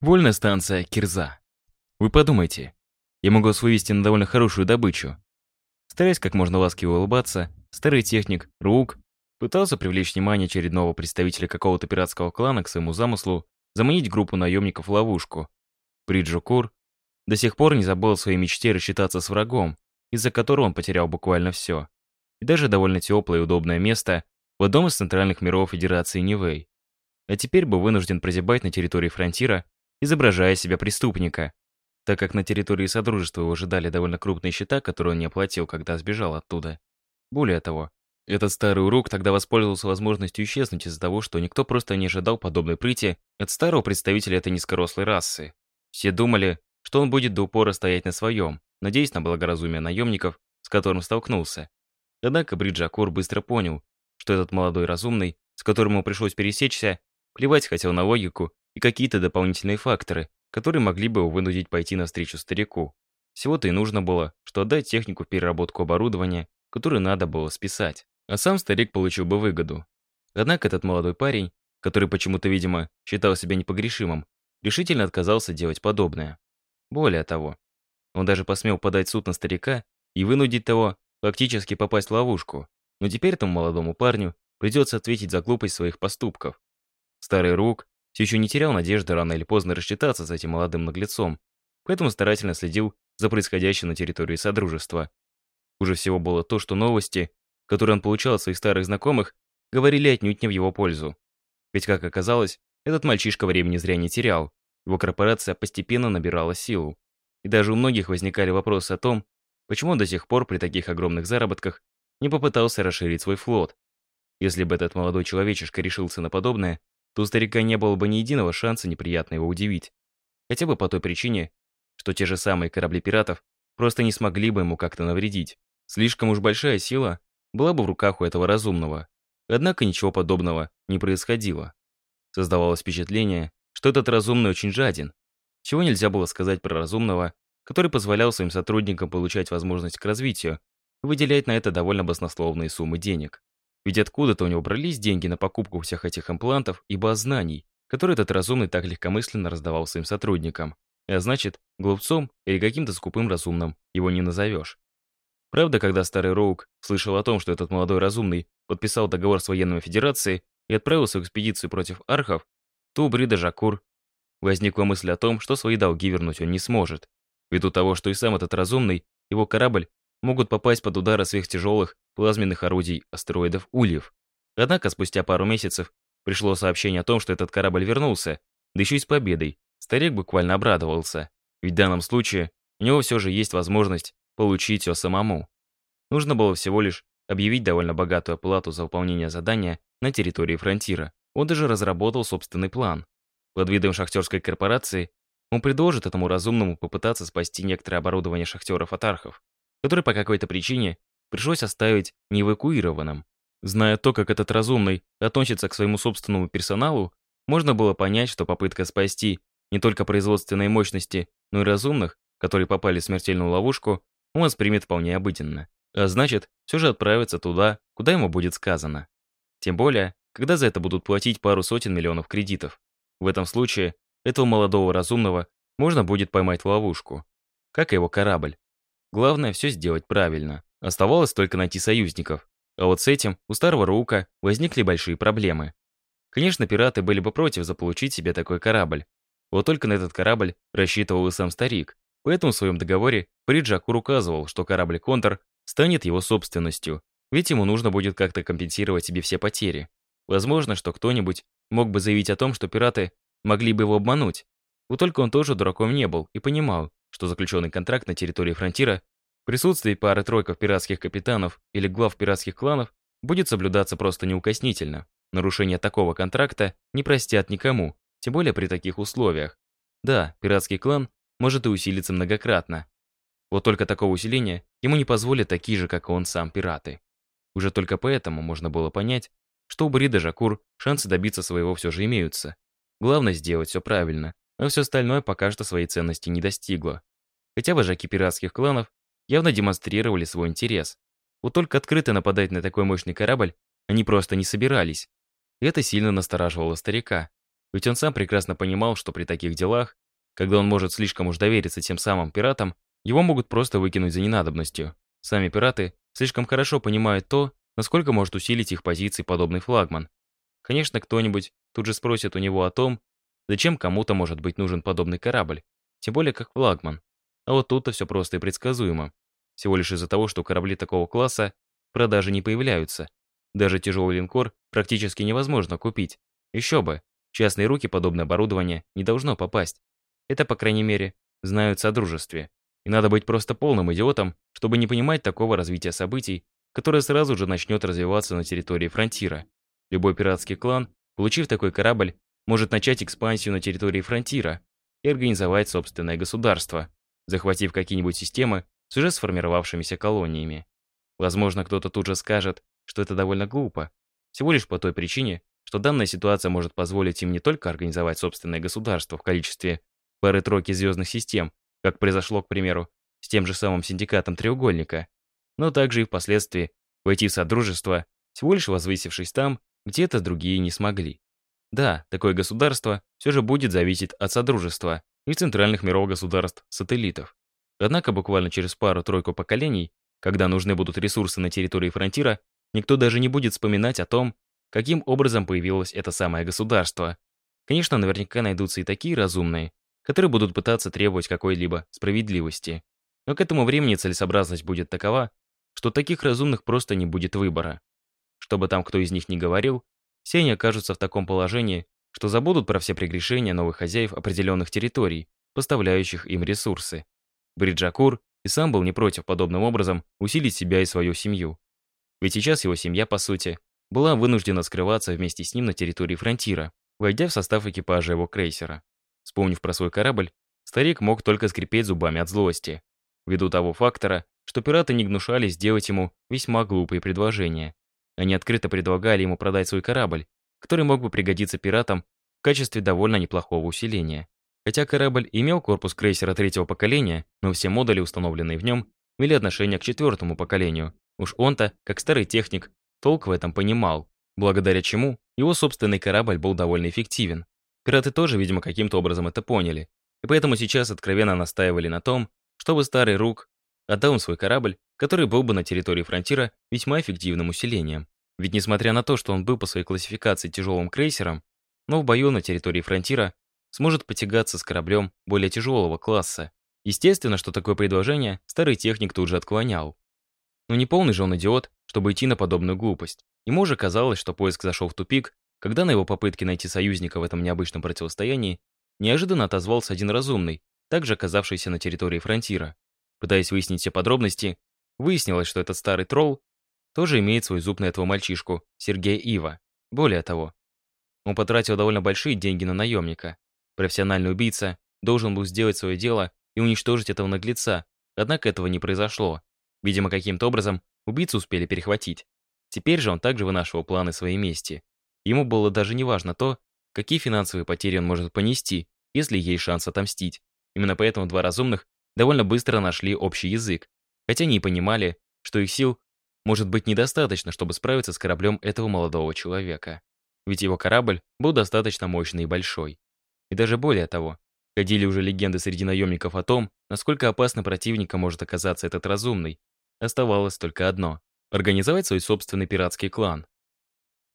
Вольная станция Кирза. Вы подумайте, я могу вас вывести на довольно хорошую добычу. Стараясь как можно ласково улыбаться, старый техник Рук пытался привлечь внимание очередного представителя какого-то пиратского клана к своему замыслу заманить группу наемников в ловушку. Приджукур до сих пор не забыл о своей мечте рассчитаться с врагом, из-за которого он потерял буквально все. И даже довольно теплое и удобное место в одном из центральных миров Федерации Нивэй. А теперь был вынужден прозябать на территории фронтира, изображая себя преступника, так как на территории Содружества его ожидали довольно крупные счета, которые он не оплатил, когда сбежал оттуда. Более того, этот старый урок тогда воспользовался возможностью исчезнуть из-за того, что никто просто не ожидал подобной прыти от старого представителя этой низкорослой расы. Все думали, что он будет до упора стоять на своем, надеясь на благоразумие наемников, с которым столкнулся. Однако Бриджакур быстро понял, что этот молодой разумный, с которым ему пришлось пересечься, плевать хотел на логику и какие-то дополнительные факторы, которые могли бы его вынудить пойти навстречу старику. Всего-то и нужно было, что отдать технику в переработку оборудования, которое надо было списать. А сам старик получил бы выгоду. Однако этот молодой парень, который почему-то, видимо, считал себя непогрешимым, решительно отказался делать подобное. Более того, он даже посмел подать суд на старика и вынудить того фактически попасть в ловушку. Но теперь этому молодому парню придется ответить за глупость своих поступков. Старый Рук все еще не терял надежды рано или поздно рассчитаться с этим молодым наглецом, поэтому старательно следил за происходящим на территории Содружества. Хуже всего было то, что новости, которые он получал от своих старых знакомых, говорили отнюдь не в его пользу. Ведь, как оказалось, этот мальчишка времени зря не терял, его корпорация постепенно набирала силу. И даже у многих возникали вопросы о том, почему он до сих пор при таких огромных заработках не попытался расширить свой флот. Если бы этот молодой человечишка решился на подобное, то у старика не было бы ни единого шанса неприятно его удивить. Хотя бы по той причине, что те же самые корабли пиратов просто не смогли бы ему как-то навредить. Слишком уж большая сила была бы в руках у этого разумного. Однако ничего подобного не происходило. Создавалось впечатление, что этот разумный очень жаден. Чего нельзя было сказать про разумного, который позволял своим сотрудникам получать возможность к развитию и выделять на это довольно баснословные суммы денег. Ведь откуда-то у него брались деньги на покупку всех этих имплантов и баз знаний, которые этот разумный так легкомысленно раздавал своим сотрудникам. А значит, глупцом или каким-то скупым разумным его не назовешь. Правда, когда старый Роук слышал о том, что этот молодой разумный подписал договор с военной федерацией и отправился в экспедицию против архов, то у Брида Жакур возникла мысль о том, что свои долги вернуть он не сможет. Ввиду того, что и сам этот разумный, его корабль могут попасть под удары сверхтяжелых плазменных орудий астероидов Ульев. Однако спустя пару месяцев пришло сообщение о том, что этот корабль вернулся, да еще и с победой. Старик буквально обрадовался, ведь в данном случае у него все же есть возможность получить все самому. Нужно было всего лишь объявить довольно богатую оплату за выполнение задания на территории фронтира. Он даже разработал собственный план. Под видом шахтерской корпорации он предложит этому разумному попытаться спасти некоторое оборудование шахтеров от архов который по какой-то причине пришлось оставить неэвакуированным. Зная то, как этот разумный относится к своему собственному персоналу, можно было понять, что попытка спасти не только производственные мощности, но и разумных, которые попали в смертельную ловушку, он воспримет вполне обыденно. А значит, все же отправится туда, куда ему будет сказано. Тем более, когда за это будут платить пару сотен миллионов кредитов. В этом случае этого молодого разумного можно будет поймать в ловушку, как и его корабль. Главное все сделать правильно. Оставалось только найти союзников. А вот с этим у старого Рука возникли большие проблемы. Конечно, пираты были бы против заполучить себе такой корабль. Вот только на этот корабль рассчитывал и сам старик. Поэтому в своем договоре Приджакур указывал, что корабль «Контр» станет его собственностью, ведь ему нужно будет как-то компенсировать себе все потери. Возможно, что кто-нибудь мог бы заявить о том, что пираты могли бы его обмануть. Вот только он тоже дураком не был и понимал, что заключенный контракт на территории фронтира в присутствии пары-тройков пиратских капитанов или глав пиратских кланов будет соблюдаться просто неукоснительно. Нарушение такого контракта не простят никому, тем более при таких условиях. Да, пиратский клан может и усилиться многократно. Вот только такого усиления ему не позволят такие же, как и он сам, пираты. Уже только поэтому можно было понять, что у Брида Жакур шансы добиться своего все же имеются. Главное сделать все правильно, а все остальное пока что своей ценности не достигло. Хотя вожаки пиратских кланов явно демонстрировали свой интерес. Вот только открыто нападать на такой мощный корабль они просто не собирались. И это сильно настораживало старика. Ведь он сам прекрасно понимал, что при таких делах, когда он может слишком уж довериться тем самым пиратам, его могут просто выкинуть за ненадобностью. Сами пираты слишком хорошо понимают то, насколько может усилить их позиции подобный флагман. Конечно, кто-нибудь тут же спросит у него о том, зачем кому-то может быть нужен подобный корабль, тем более как флагман. А вот тут-то все просто и предсказуемо. Всего лишь из-за того, что корабли такого класса в продаже не появляются. Даже тяжелый линкор практически невозможно купить. Еще бы, в частные руки подобное оборудование не должно попасть. Это, по крайней мере, знают в Содружестве. И надо быть просто полным идиотом, чтобы не понимать такого развития событий, которое сразу же начнет развиваться на территории фронтира. Любой пиратский клан, получив такой корабль, может начать экспансию на территории фронтира и организовать собственное государство, захватив какие-нибудь системы с уже сформировавшимися колониями. Возможно, кто-то тут же скажет, что это довольно глупо, всего лишь по той причине, что данная ситуация может позволить им не только организовать собственное государство в количестве пары-тройки звездных систем, как произошло, к примеру, с тем же самым синдикатом треугольника, но также и впоследствии войти в содружество, всего лишь возвысившись там, где это другие не смогли. Да, такое государство все же будет зависеть от содружества и центральных миров государств-сателлитов. Однако буквально через пару-тройку поколений, когда нужны будут ресурсы на территории фронтира, никто даже не будет вспоминать о том, каким образом появилось это самое государство. Конечно, наверняка найдутся и такие разумные, которые будут пытаться требовать какой-либо справедливости. Но к этому времени целесообразность будет такова, что таких разумных просто не будет выбора. Что бы там кто из них ни говорил, все они окажутся в таком положении, что забудут про все прегрешения новых хозяев определенных территорий, поставляющих им ресурсы. Бриджакур и сам был не против подобным образом усилить себя и свою семью. Ведь сейчас его семья, по сути, была вынуждена скрываться вместе с ним на территории фронтира, войдя в состав экипажа его крейсера. Вспомнив про свой корабль, старик мог только скрипеть зубами от злости, ввиду того фактора, что пираты не гнушались сделать ему весьма глупые предложения. Они открыто предлагали ему продать свой корабль, который мог бы пригодиться пиратам в качестве довольно неплохого усиления. Хотя корабль имел корпус крейсера третьего поколения, но все модули, установленные в нем, имели отношение к четвертому поколению. Уж он-то, как старый техник, толк в этом понимал, благодаря чему его собственный корабль был довольно эффективен. Пираты тоже, видимо, каким-то образом это поняли, и поэтому сейчас откровенно настаивали на том, чтобы старый Рук отдал им свой корабль, который был бы на территории фронтира весьма эффективным усилением. Ведь несмотря на то, что он был по своей классификации тяжелым крейсером, но в бою на территории фронтира сможет потягаться с кораблем более тяжелого класса. Естественно, что такое предложение старый техник тут же отклонял. Но не полный же он идиот, чтобы идти на подобную глупость. Ему уже казалось, что поиск зашел в тупик, когда на его попытке найти союзника в этом необычном противостоянии неожиданно отозвался один разумный, также оказавшийся на территории фронтира. Пытаясь выяснить все подробности, выяснилось, что этот старый тролл тоже имеет свой зуб на этого мальчишку, Сергея Ива. Более того, он потратил довольно большие деньги на наемника. Профессиональный убийца должен был сделать свое дело и уничтожить этого наглеца, однако этого не произошло. Видимо, каким-то образом убийцу успели перехватить. Теперь же он также вынашивал планы своей мести. Ему было даже не важно то, какие финансовые потери он может понести, если есть шанс отомстить. Именно поэтому два разумных довольно быстро нашли общий язык, хотя они и понимали, что их сил может быть недостаточно, чтобы справиться с кораблем этого молодого человека. Ведь его корабль был достаточно мощный и большой. И даже более того, ходили уже легенды среди наемников о том, насколько опасным противником может оказаться этот разумный. Оставалось только одно — организовать свой собственный пиратский клан.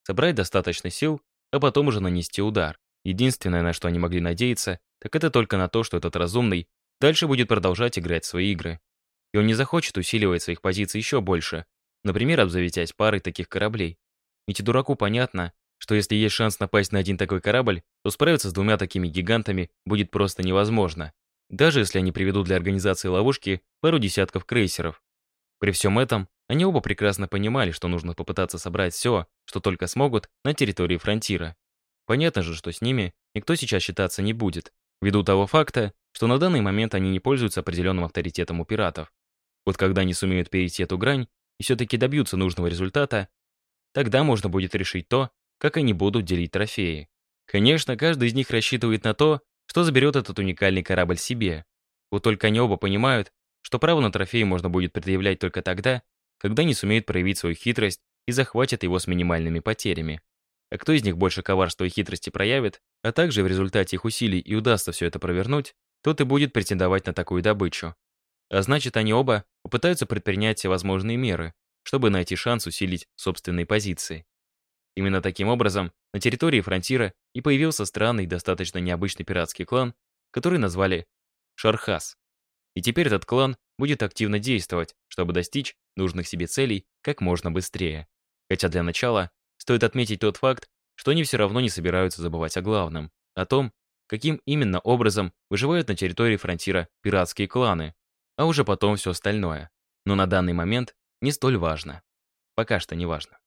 Собрать достаточно сил, а потом уже нанести удар. Единственное, на что они могли надеяться, так это только на то, что этот разумный дальше будет продолжать играть в свои игры. И он не захочет усиливать своих позиций еще больше, например, обзаведясь парой таких кораблей. Ведь и дураку понятно, что если есть шанс напасть на один такой корабль, то справиться с двумя такими гигантами будет просто невозможно, даже если они приведут для организации ловушки пару десятков крейсеров. При всем этом, они оба прекрасно понимали, что нужно попытаться собрать все, что только смогут, на территории фронтира. Понятно же, что с ними никто сейчас считаться не будет, ввиду того факта, что на данный момент они не пользуются определенным авторитетом у пиратов. Вот когда они сумеют перейти эту грань и все-таки добьются нужного результата, тогда можно будет решить то, как они будут делить трофеи. Конечно, каждый из них рассчитывает на то, что заберет этот уникальный корабль себе. Вот только они оба понимают, что право на трофей можно будет предъявлять только тогда, когда не сумеют проявить свою хитрость и захватят его с минимальными потерями. А кто из них больше коварства и хитрости проявит, а также в результате их усилий и удастся все это провернуть, тот и будет претендовать на такую добычу. А значит, они оба попытаются предпринять все возможные меры, чтобы найти шанс усилить собственные позиции. Именно таким образом на территории фронтира и появился странный, достаточно необычный пиратский клан, который назвали Шархас. И теперь этот клан будет активно действовать, чтобы достичь нужных себе целей как можно быстрее. Хотя для начала стоит отметить тот факт, что они все равно не собираются забывать о главном, о том, каким именно образом выживают на территории фронтира пиратские кланы, а уже потом все остальное. Но на данный момент не столь важно. Пока что не важно.